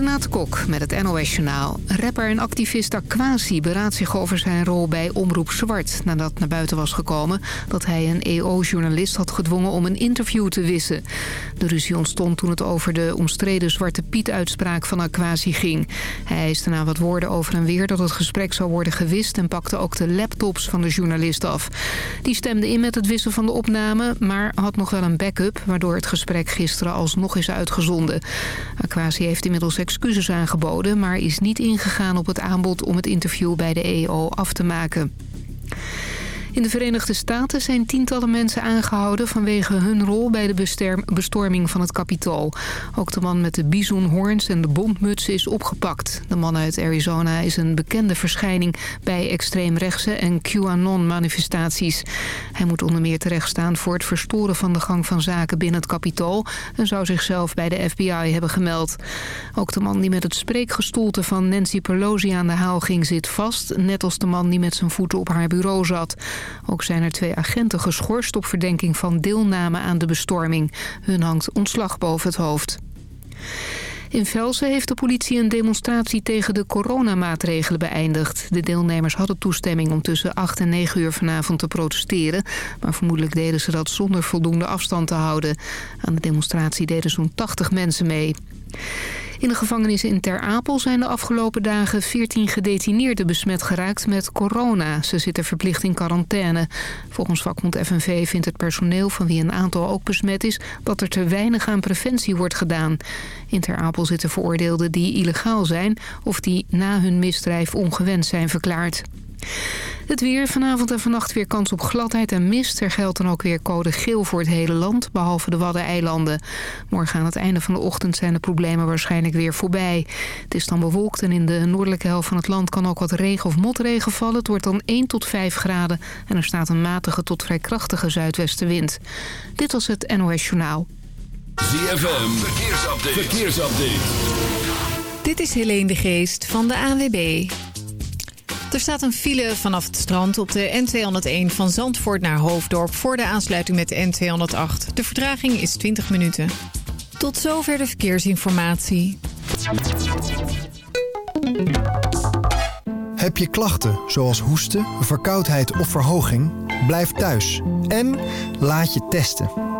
Renate Kok met het NOS Journaal. Rapper en activist Aquasi beraadt zich over zijn rol bij Omroep Zwart... nadat naar buiten was gekomen dat hij een EO-journalist had gedwongen om een interview te wissen. De ruzie ontstond toen het over de omstreden Zwarte Piet-uitspraak van Aquasi ging. Hij eiste na wat woorden over en weer dat het gesprek zou worden gewist... en pakte ook de laptops van de journalist af. Die stemde in met het wissen van de opname, maar had nog wel een backup... waardoor het gesprek gisteren alsnog is uitgezonden. Aquasi heeft inmiddels excuses aangeboden... maar is niet ingegaan op het aanbod om het interview bij de EO af te maken. In de Verenigde Staten zijn tientallen mensen aangehouden... vanwege hun rol bij de bestorming van het Capitool. Ook de man met de bisonhoorns en de bontmuts is opgepakt. De man uit Arizona is een bekende verschijning... bij extreemrechtse en QAnon-manifestaties. Hij moet onder meer terechtstaan voor het verstoren van de gang van zaken binnen het Capitool... en zou zichzelf bij de FBI hebben gemeld. Ook de man die met het spreekgestoelte van Nancy Pelosi aan de haal ging zit vast... net als de man die met zijn voeten op haar bureau zat... Ook zijn er twee agenten geschorst op verdenking van deelname aan de bestorming. Hun hangt ontslag boven het hoofd. In Velsen heeft de politie een demonstratie tegen de coronamaatregelen beëindigd. De deelnemers hadden toestemming om tussen 8 en 9 uur vanavond te protesteren. Maar vermoedelijk deden ze dat zonder voldoende afstand te houden. Aan de demonstratie deden zo'n 80 mensen mee. In de gevangenis in Ter Apel zijn de afgelopen dagen 14 gedetineerden besmet geraakt met corona. Ze zitten verplicht in quarantaine. Volgens vakbond FNV vindt het personeel van wie een aantal ook besmet is... dat er te weinig aan preventie wordt gedaan. In Ter Apel zitten veroordeelden die illegaal zijn... of die na hun misdrijf ongewenst zijn verklaard. Het weer vanavond en vannacht weer kans op gladheid en mist. Er geldt dan ook weer code geel voor het hele land, behalve de Waddeneilanden. Morgen aan het einde van de ochtend zijn de problemen waarschijnlijk weer voorbij. Het is dan bewolkt en in de noordelijke helft van het land kan ook wat regen of motregen vallen. Het wordt dan 1 tot 5 graden en er staat een matige tot vrij krachtige zuidwestenwind. Dit was het NOS Journaal. ZFM, verkeersupdate. verkeersupdate. Dit is Helene de Geest van de ANWB. Er staat een file vanaf het strand op de N201 van Zandvoort naar Hoofddorp... voor de aansluiting met de N208. De vertraging is 20 minuten. Tot zover de verkeersinformatie. Heb je klachten zoals hoesten, verkoudheid of verhoging? Blijf thuis en laat je testen.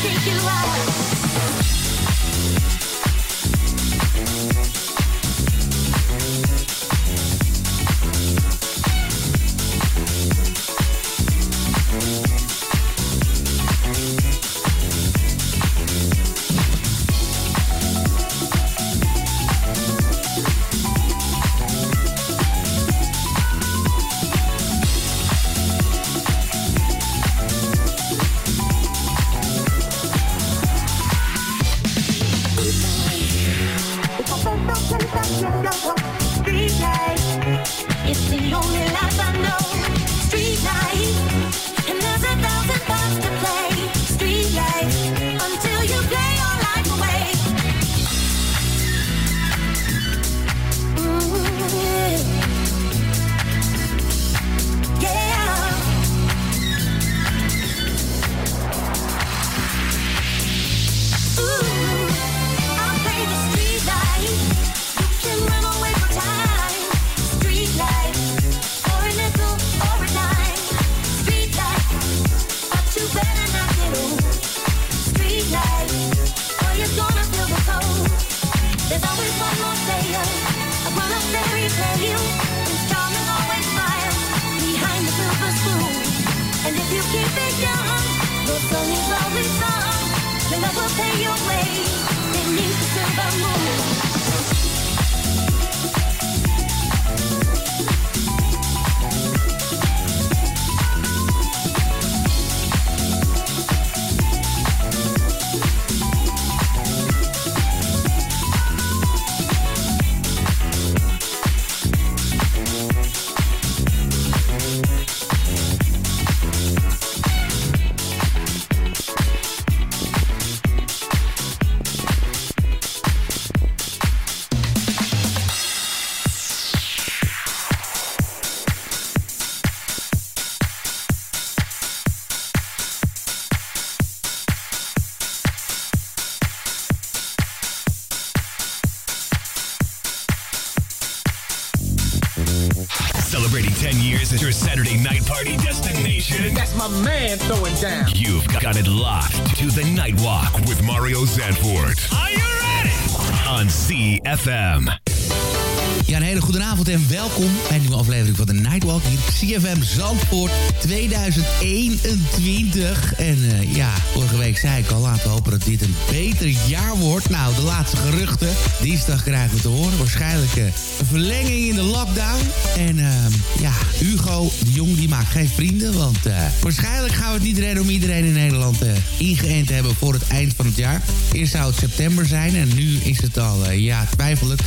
think you are? Sidewalk with Mario Zanfort. Are you ready? On CFM. Zandvoort 2021. En uh, ja, vorige week zei ik al, laten we hopen dat dit een beter jaar wordt. Nou, de laatste geruchten. Dinsdag krijgen we te horen. Waarschijnlijk uh, een verlenging in de lockdown. En uh, ja, Hugo de Jong die maakt geen vrienden. Want uh, waarschijnlijk gaan we het niet redden om iedereen in Nederland ingeënt te hebben voor het eind van het jaar. Eerst zou het september zijn en nu is het al, ja, twijfelend.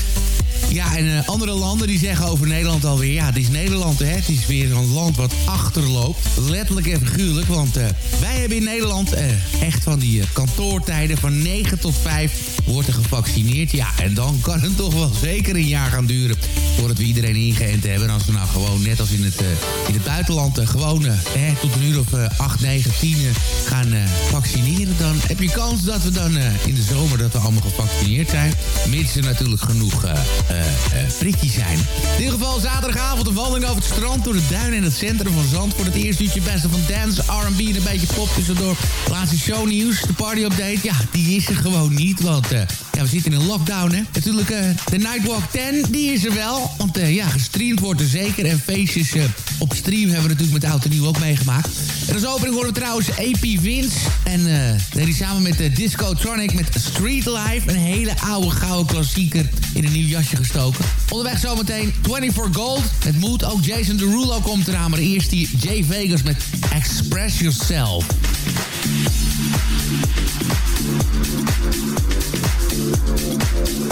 Ja, en uh, andere landen die zeggen over Nederland alweer... ja, het is Nederland, hè. Het is weer een land wat achterloopt. Letterlijk en figuurlijk, want uh, wij hebben in Nederland... Uh, echt van die kantoortijden van 9 tot 5 wordt er gevaccineerd. Ja, en dan kan het toch wel zeker een jaar gaan duren... voordat we iedereen ingeënt hebben. En als we nou gewoon, net als in het, in het buitenland... gewoon tot een uur of 8, 9, 10 gaan vaccineren... dan heb je kans dat we dan in de zomer... dat we allemaal gevaccineerd zijn. Mits er natuurlijk genoeg uh, zijn. In ieder geval zaterdagavond een wandeling over het strand... door de duinen en het centrum van Zand. Voor het eerst uurtje beste van dance, R&B en een beetje pop tussendoor. Laatste shownieuws, de party-update. Ja, die is er gewoon niet, want... Uh, ja, we zitten in lockdown, hè. Natuurlijk, uh, de Nightwalk 10, die is er wel. Want ja, gestreamd wordt er zeker. En feestjes op stream hebben we natuurlijk met Oud en Nieuw ook meegemaakt. En als opening horen we trouwens AP Vince. En uh, hij samen met de Disco Tronic met Street Life. Een hele oude gouden klassieker in een nieuw jasje gestoken. Onderweg zometeen 24 Gold. Het moet ook Jason Derulo komt eraan. Maar eerst die Jay Vegas met Express Yourself. We'll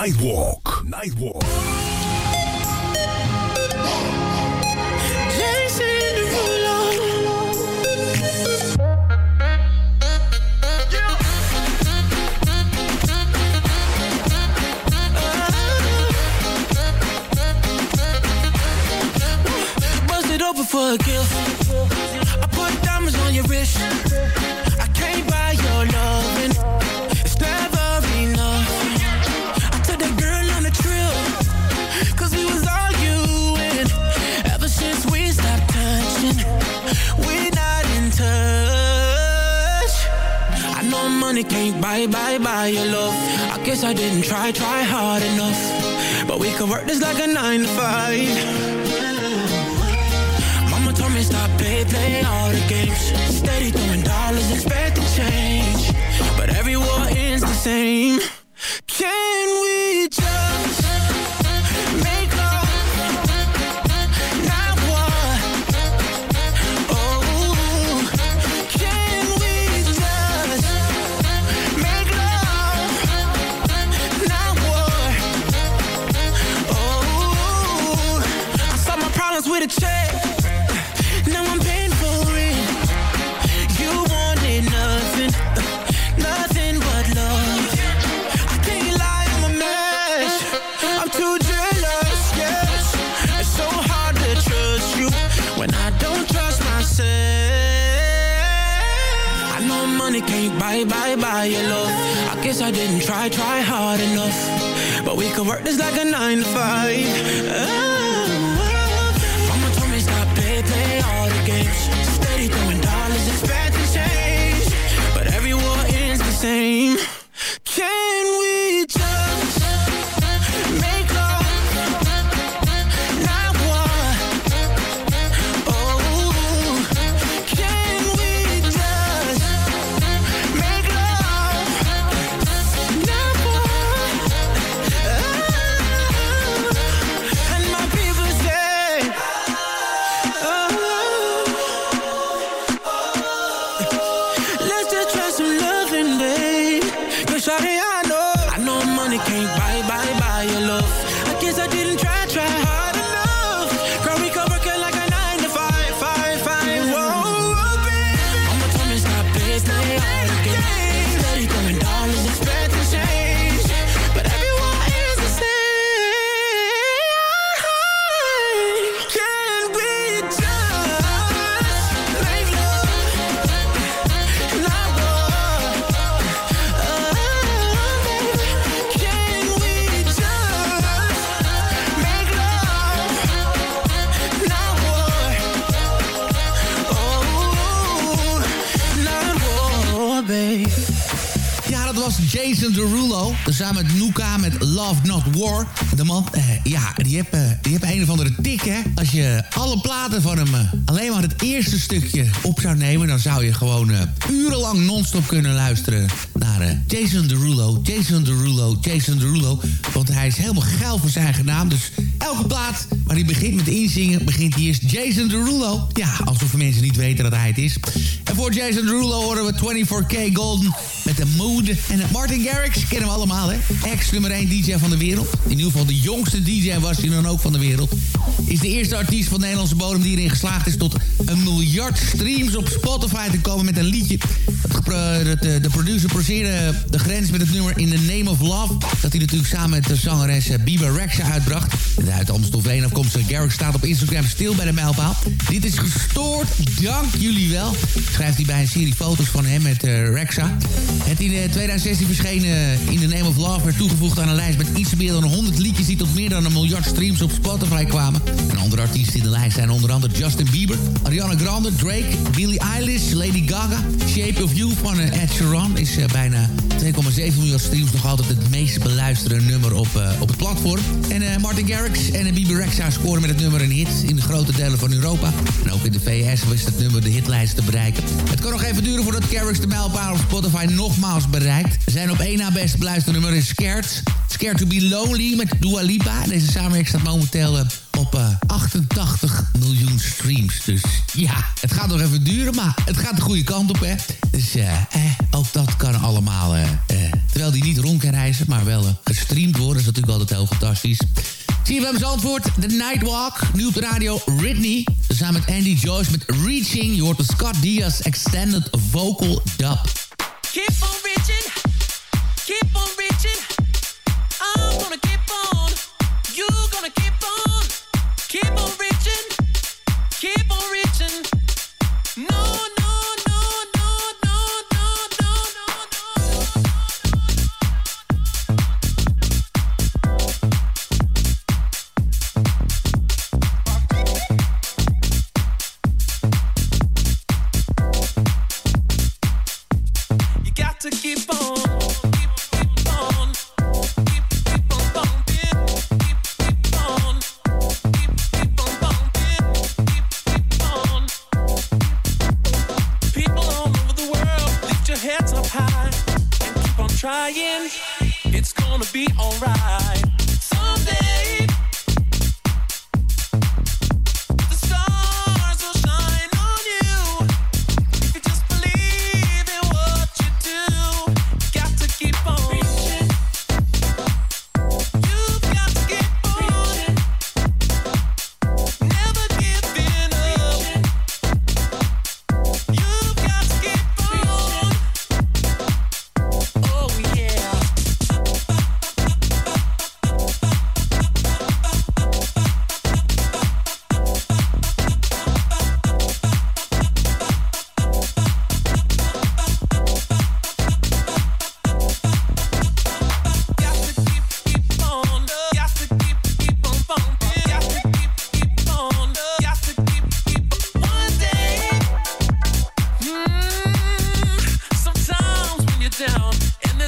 Nightwalk. work. This like a nine with a check. Now I'm paying for it. You wanted nothing, nothing but love. I can't lie, I'm a mess. I'm too jealous, yes. It's so hard to trust you when I don't trust myself. I know money can't buy, buy, buy your love. I guess I didn't try, try hard enough. But we could work this like a nine to five. Oh. games. Steady throwing dollars, expecting change. But every war ends the same. Ja, dat was Jason Derulo. Samen met Nuka met Love Not War. De man, eh, ja, die heeft, eh, die heeft een of andere tik, hè. Als je alle platen van hem eh, alleen maar het eerste stukje op zou nemen... dan zou je gewoon urenlang non-stop kunnen luisteren naar Jason Derulo. Jason Derulo, Jason Derulo. Want hij is helemaal geil voor zijn eigen naam. Dus elke plaat waar hij begint met inzingen... begint hij eerst Jason Derulo. Ja, alsof mensen niet weten dat hij het is. En voor Jason Derulo horen we 24K Golden de Mood. En Martin Garrix, kennen we allemaal, hè? Ex nummer 1 DJ van de wereld. In ieder geval de jongste DJ was hij dan ook van de wereld. Is de eerste artiest van Nederlandse bodem die erin geslaagd is... tot een miljard streams op Spotify te komen met een liedje. De, de producer proceerde de grens met het nummer In the Name of Love. Dat hij natuurlijk samen met de zangeres eh, Bieber Rexha uitbracht. En uit Amstelveen afkomstig Garrix staat op Instagram stil bij de mijlpaal. Dit is gestoord, dank jullie wel. Schrijft hij bij een serie foto's van hem met Rexa. Het in 2016 verschenen In the Name of Love werd toegevoegd aan een lijst met iets meer dan 100 liedjes die tot meer dan een miljard streams op Spotify kwamen. En andere artiesten in de lijst zijn onder andere Justin Bieber, Ariana Grande, Drake, Billie Eilish, Lady Gaga. Shape of You van uh, Ed Sheeran is bijna 2,7 miljard streams nog altijd het meest beluisterde nummer op, op het platform. En Martin Garrix en Bieber scoren met het nummer een hit in de grote delen van Europa. En ook in de VS wist het nummer de hitlijst te bereiken. Het kan nog even duren voordat Garrix de mijlpaal op Spotify nogmaals bereikt. Zijn op één na best nummer is Scared. Scared to be Lonely met Dua Lipa. Deze samenwerking staat momenteel uh, op uh, 88 miljoen streams. Dus ja, het gaat nog even duren, maar het gaat de goede kant op, hè. Dus uh, eh, ook dat kan allemaal, terwijl die niet rond kan reizen... maar wel gestreamd worden, is natuurlijk altijd heel fantastisch. CFM antwoord, The Nightwalk. Nu op de radio Ridney. Samen met Andy Joyce met Reaching. Je hoort de Scott Diaz Extended Vocal Dub. Keep on reaching.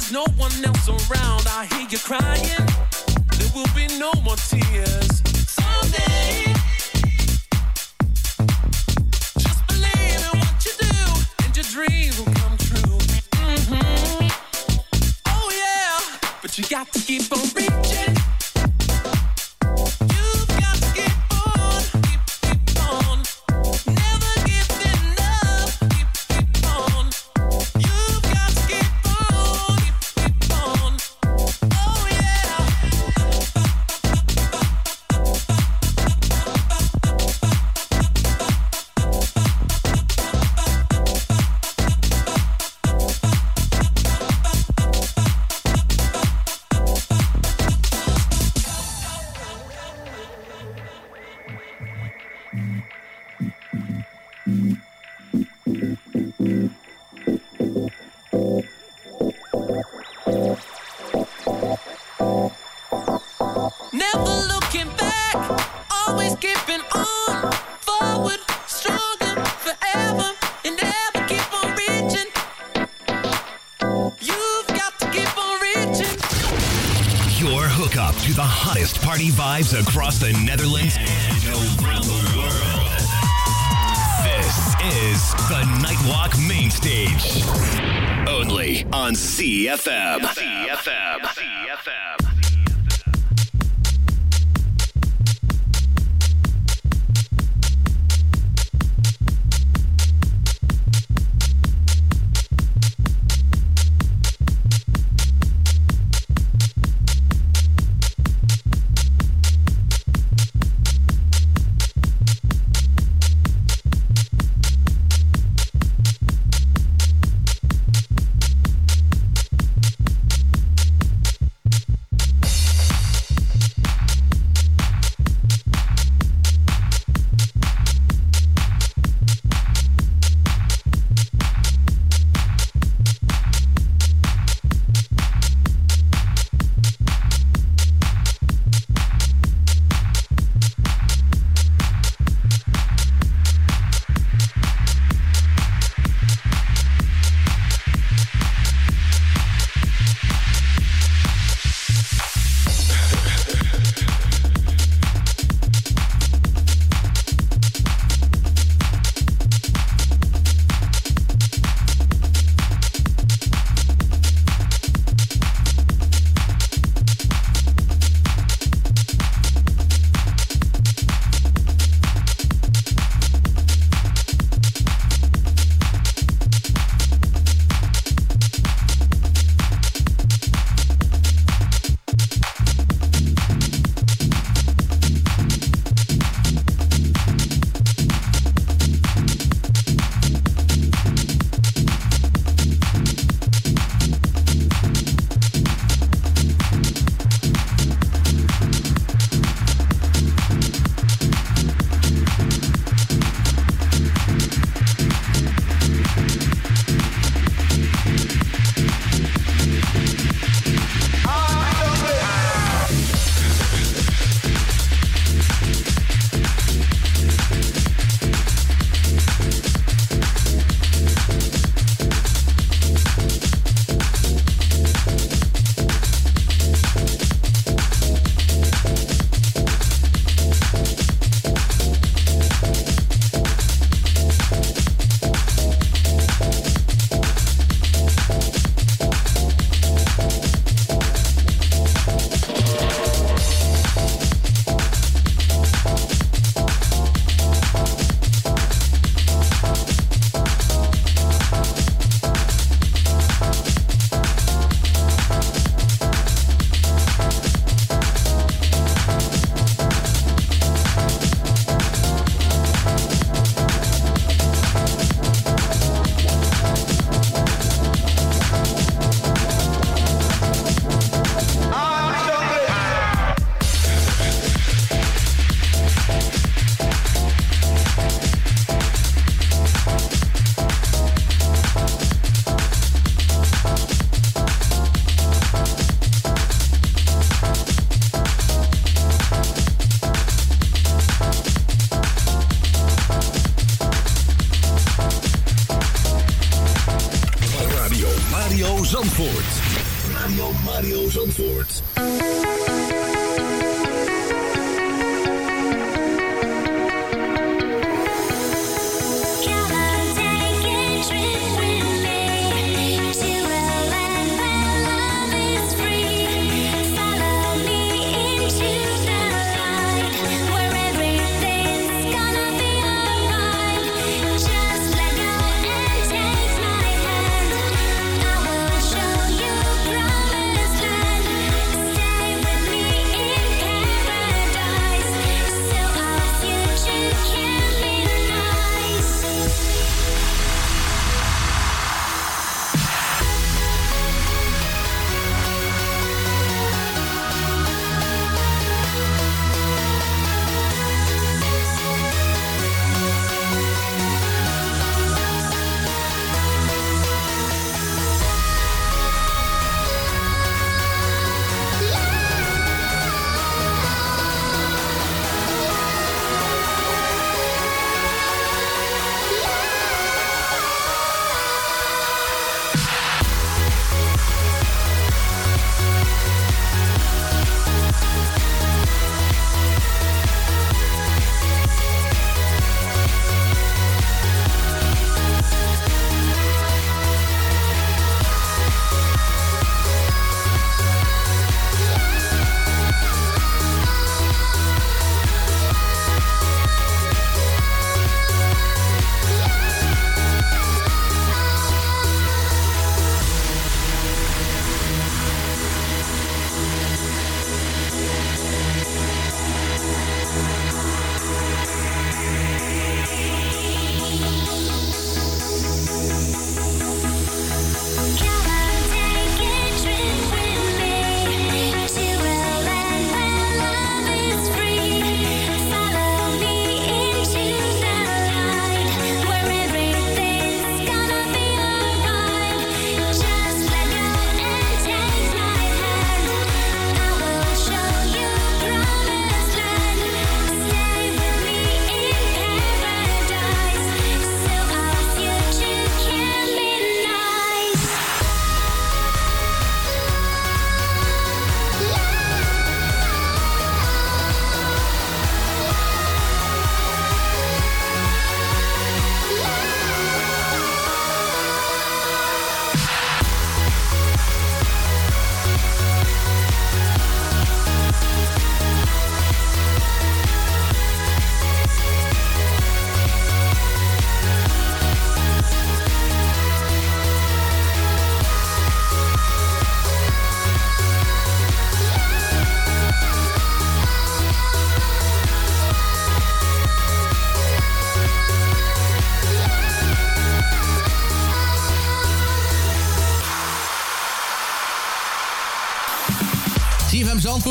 There's no one else around, I hear you crying. There will be no more tears. Someday.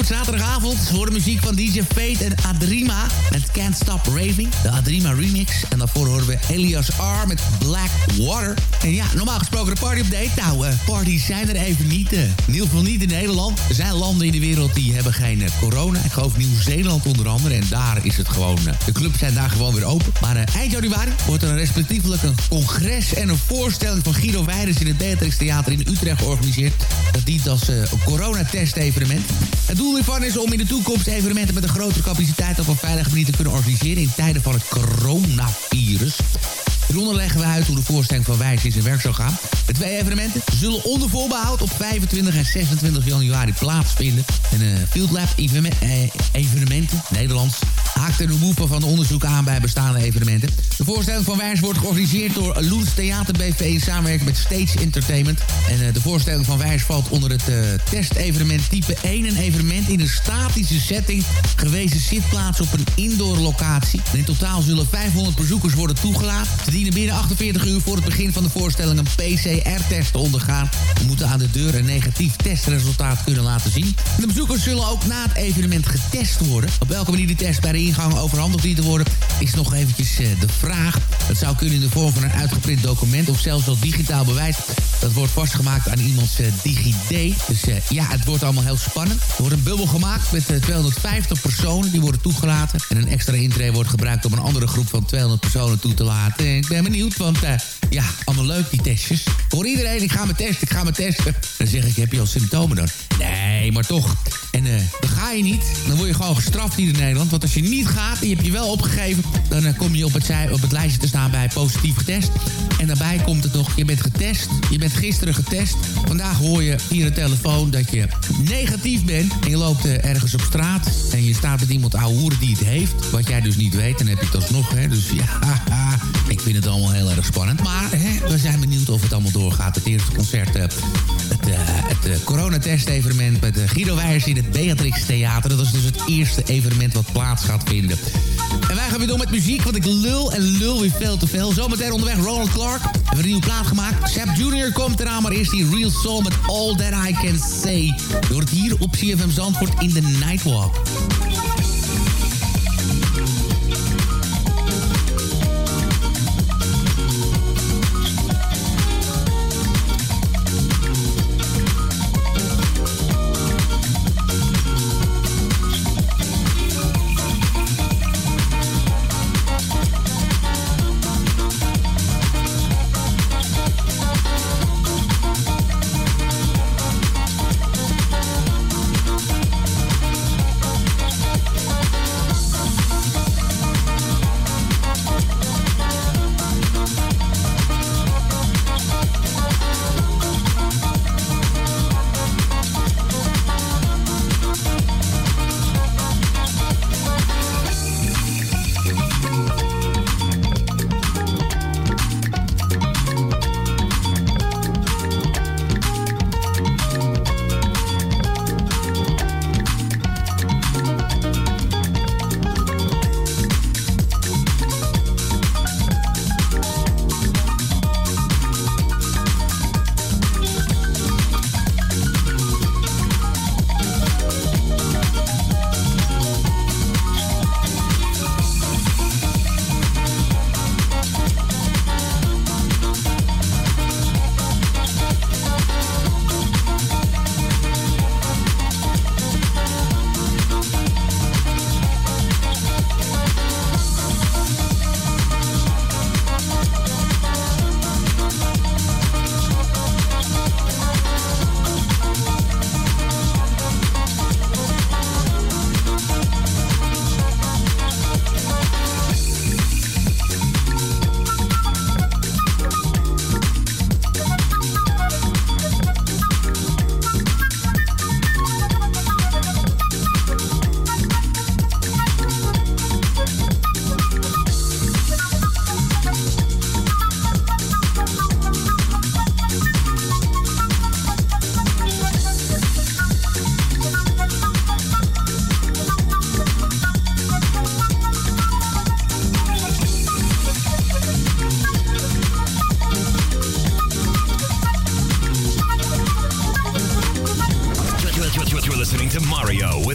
Zaterdagavond. Voor de muziek van DJ Fate en Adrima Can't Stop Raving. De Adrima remix. En daarvoor horen we Elias R met Black Water. En ja, normaal gesproken de party update. Nou, uh, parties zijn er even niet. Uh, in ieder geval niet in Nederland. Er zijn landen in de wereld die hebben geen uh, corona. Ik geloof Nieuw-Zeeland onder andere. En daar is het gewoon... de clubs zijn daar gewoon weer open. Maar eind januari wordt er respectievelijk een congres... en een voorstelling van Guido Weiders in het Beatrix Theater in Utrecht georganiseerd. Dat dient als coronatest-evenement. Het doel hiervan is om in de toekomst evenementen met een grotere capaciteit op een veilige manier te organiseren in tijden van het coronavirus. Hieronder leggen we uit hoe de voorstelling van Wijs in zijn werk zal gaan. De twee evenementen zullen onder voorbehoud op 25 en 26 januari plaatsvinden. Een uh, Field Lab evenementen, Nederlands, haakt er de behoefte van de onderzoek aan bij bestaande evenementen. De voorstelling van Wijs wordt georganiseerd door Loens Theater BV in samenwerking met Stage Entertainment. En uh, de voorstelling van Wijs valt onder het uh, testevenement type 1. Een evenement in een statische setting, gewezen zitplaats op een indoor locatie. In totaal zullen 500 bezoekers worden toegelaten. Dienen binnen 48 uur voor het begin van de voorstelling een PCR-test te ondergaan. We moeten aan de deur een negatief testresultaat kunnen laten zien. En de bezoekers zullen ook na het evenement getest worden. Op welke manier die test bij de ingang overhandigd dient te worden, is nog eventjes uh, de vraag. Het zou kunnen in de vorm van een uitgeprint document of zelfs als digitaal bewijs. Dat wordt vastgemaakt aan iemands DigiD. Dus uh, ja, het wordt allemaal heel spannend. Er wordt een bubbel gemaakt met 250 personen die worden toegelaten. En een extra intree wordt gebruikt om een andere groep van 200 personen toe te laten. Ik ben benieuwd, want ja, allemaal leuk die testjes. Voor iedereen, ik ga me testen, ik ga me testen. Dan zeg ik, heb je al symptomen dan? Nee, maar toch. En uh, dan ga je niet, dan word je gewoon gestraft hier in Nederland. Want als je niet gaat en je hebt je wel opgegeven... dan uh, kom je op het, op het lijstje te staan bij positief getest. En daarbij komt het nog, je bent getest. Je bent gisteren getest. Vandaag hoor je via de telefoon dat je negatief bent. En je loopt ergens op straat. En je staat met iemand ouwe die het heeft. Wat jij dus niet weet. Dan heb je het alsnog, hè. Dus ja, ik vind het allemaal heel erg spannend. Maar hè, we zijn benieuwd of het allemaal doorgaat. Het eerste concert, het, het uh, coronatest-evenement met Guido Weijers in het Beatrix Theater. Dat is dus het eerste evenement wat plaats gaat vinden. En wij gaan weer door met muziek, want ik lul en lul weer veel te veel. Zometeen onderweg Ronald Clark. We een nieuwe plaat gemaakt. Sap Jr. komt eraan, maar eerst die Real Soul met All That I Can Say. Door het hier op CFM Zandvoort in de Nightwalk.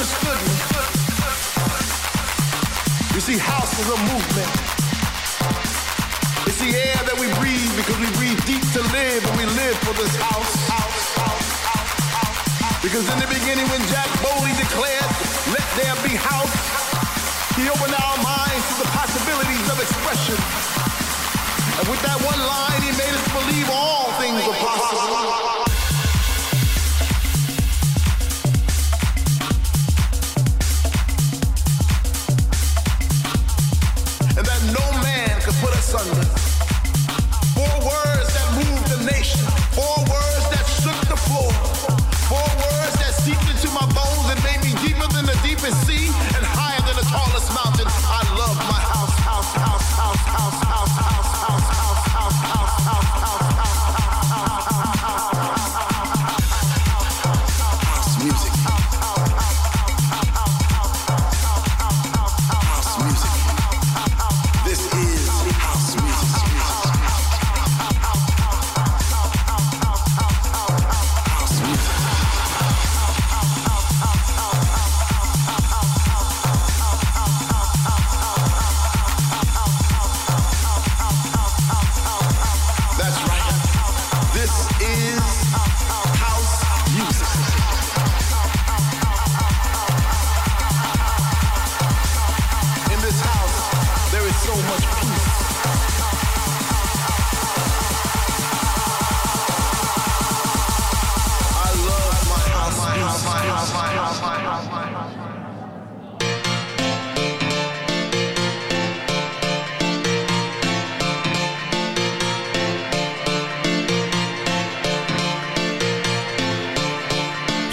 Misunderstood me. You see, house is a movement. It's the air that we breathe because we breathe deep to live and we live for this house. Because in the beginning when Jack Bowley declared, let there be house, he opened our minds to the possibilities of expression. And with that one line, he made us believe all things are possible.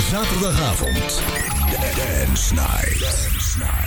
Zaterdagavond. Dance Night. Dance Night.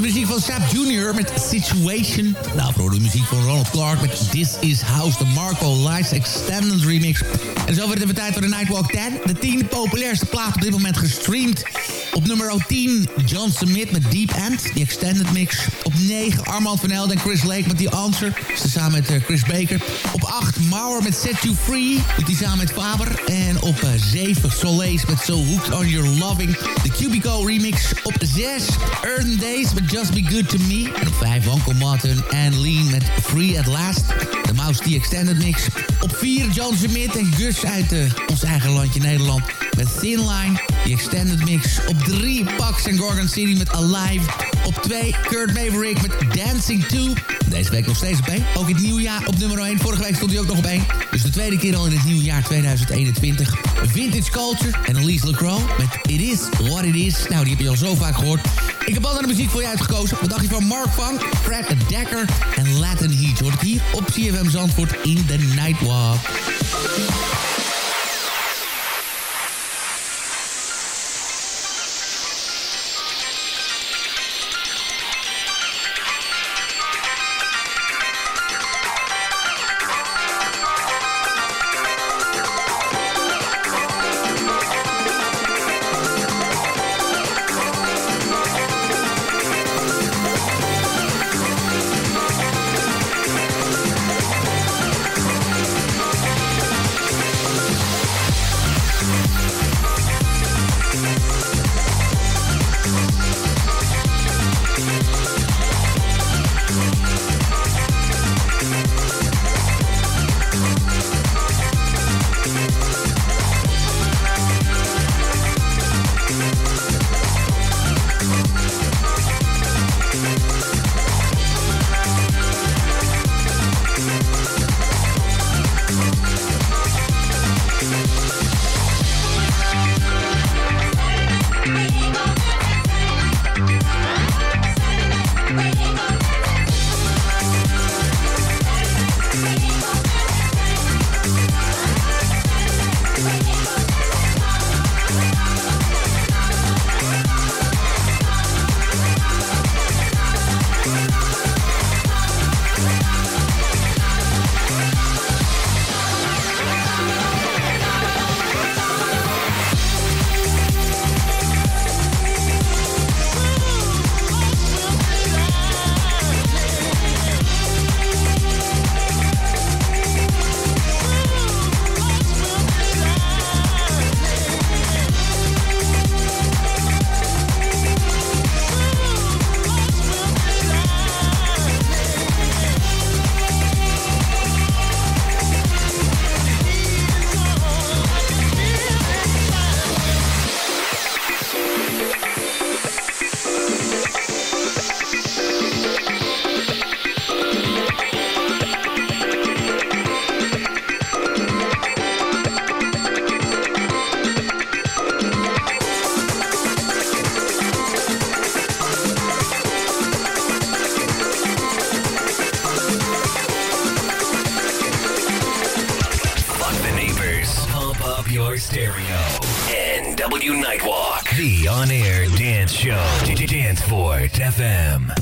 Was muziek van Sap Jr. met Situation. Nou, voor de muziek van Ronald Clark met This Is House, de Marco Lights Extended Remix. En zo werd het tijd voor de Nightwalk 10. De 10 populairste plaat op dit moment gestreamd. Op nummer 10 John Smith met Deep End, die extended mix. Op 9 Armand van Helden en Chris Lake met The Answer. Ze samen met eh, Chris Baker. Op 8 Mauer met Set You Free. Doet hij samen met Faber. En op uh, 7 Soleil met So Hooked On Your Loving. De Cubico remix. Op 6 Earthen Days met Just Be Good To Me. En op 5 Wanko Martin en Lean met Free At Last. De Mouse T Extended Mix. Op 4 John Smith en Gus uit uh, ons eigen landje Nederland met Thin Line. Die Extended Mix. Op 3 Pax en Gorgon City met Alive. Op 2 Kurt Maverick met Dancing 2. Deze week nog steeds op 1. Ook het nieuwjaar op nummer 1. Vorige week stond hij ook nog op 1. Dus de tweede keer al in het nieuwjaar 2021. Vintage Culture en Elise LeCrow met It Is What It Is. Nou, die heb je al zo vaak gehoord. Ik heb andere muziek voor je uitgekozen. Wat dacht je van Mark Funk, Fred Dekker en Latin Heat? Hoort het hier op CFM Zandvoort in The Nightwalk. NW Nightwalk. The on-air dance show. Danceport FM.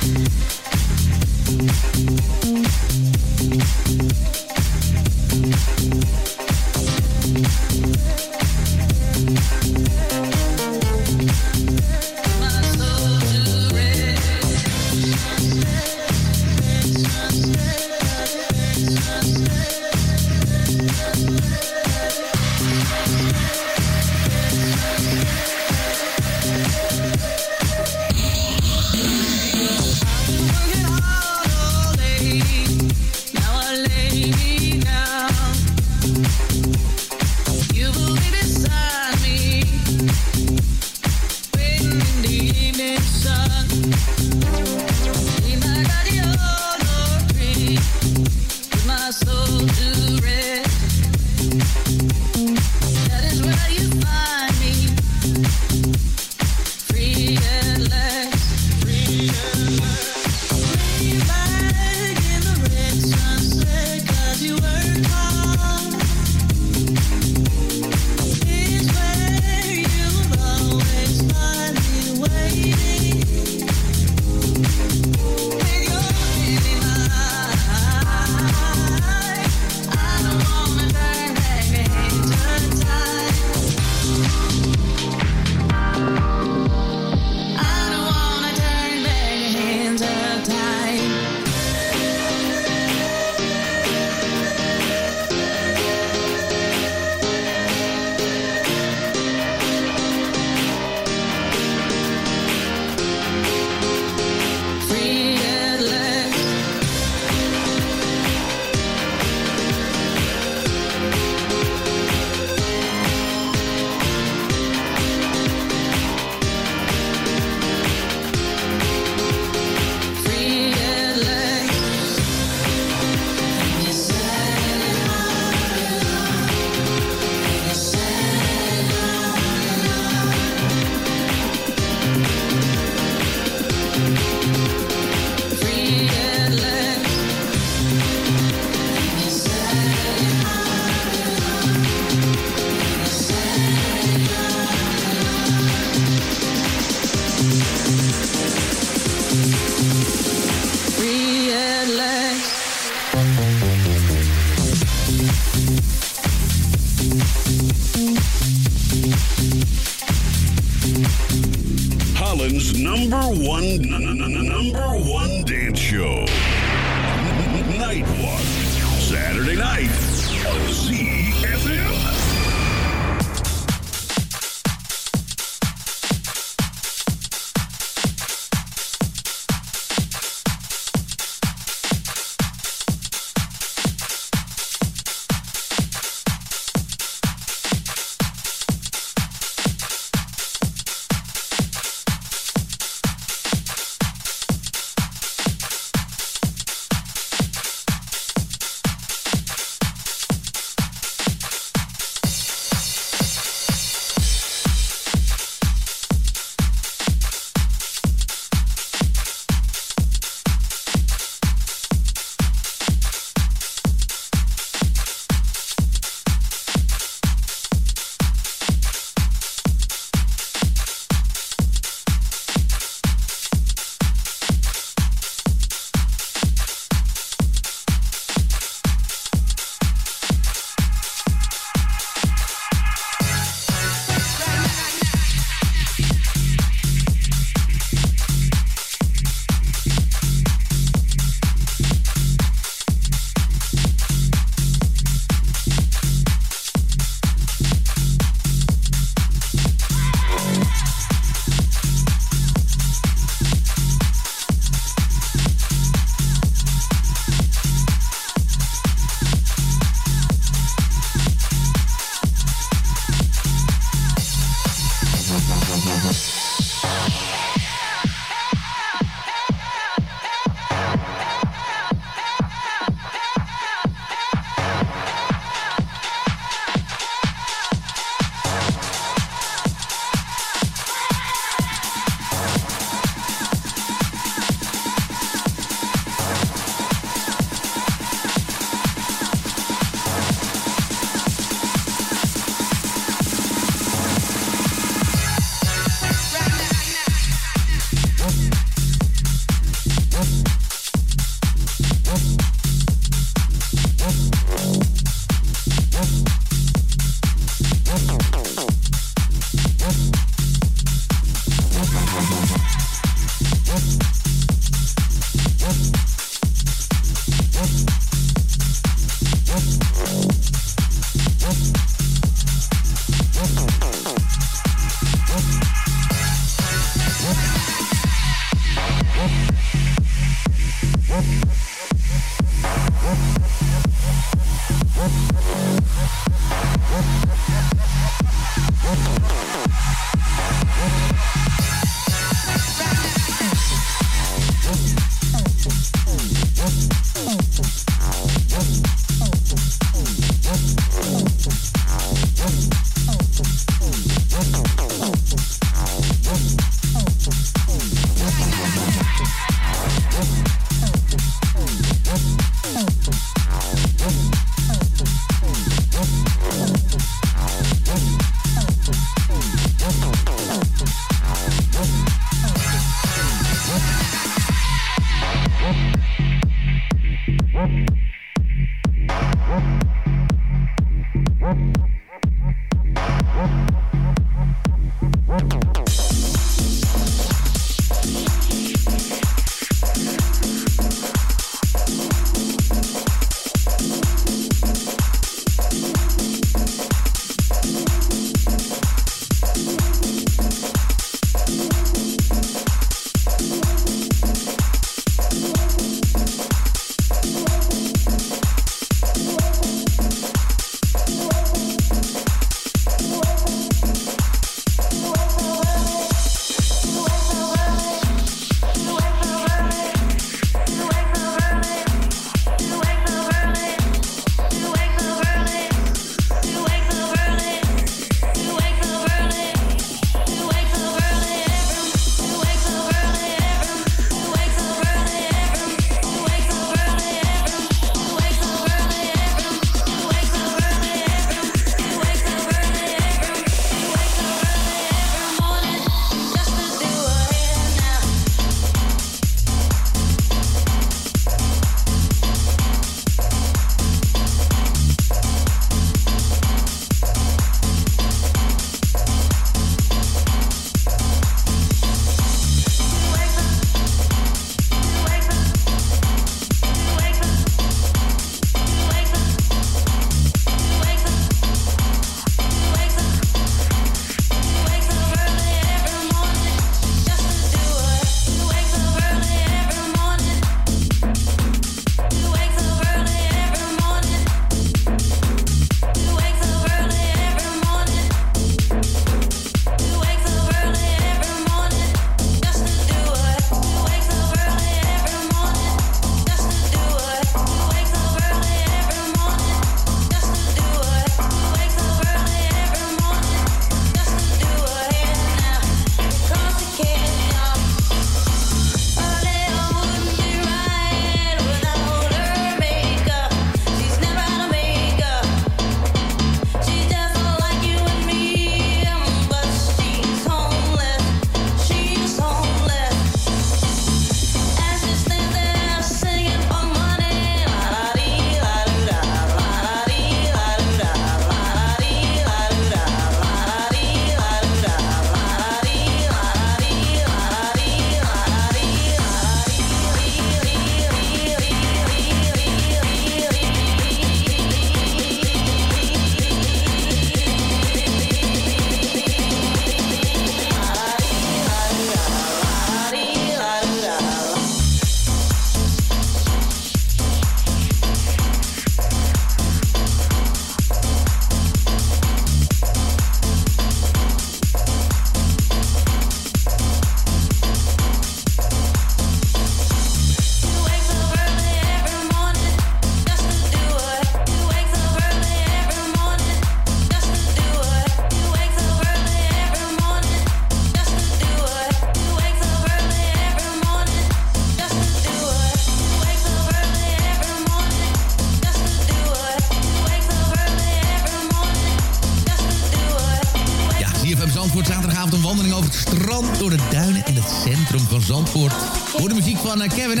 Van Kevin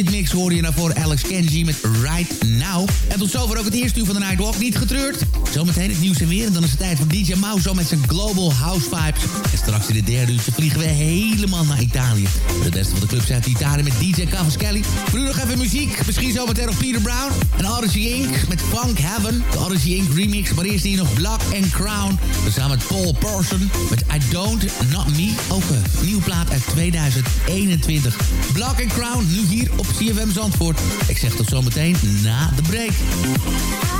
Flounded Mix hoorde je naar voren Alex Kenji met Right Now. En tot zover ook het eerste uur van de Nightwalk. Niet getreurd. Zometeen het nieuws en weer. En dan is het tijd voor DJ Mauzo met zijn Global House Vibes. En straks in de derde uurtje vliegen we helemaal naar Italië. De beste van de clubs uit Italië met DJ Cavaschelli. Voor u nog even muziek. Misschien zometeen nog Peter Brown. En Odyssey Inc. met Funk Heaven. De Odyssey Inc. remix. Maar eerst hier nog Black and Crown. Samen met Paul Person. Met I Don't Not Me. Ook een nieuwe plaat uit 2021. Black and Crown. Nu hier op CFM Zandvoort. Ik zeg tot zometeen na de break.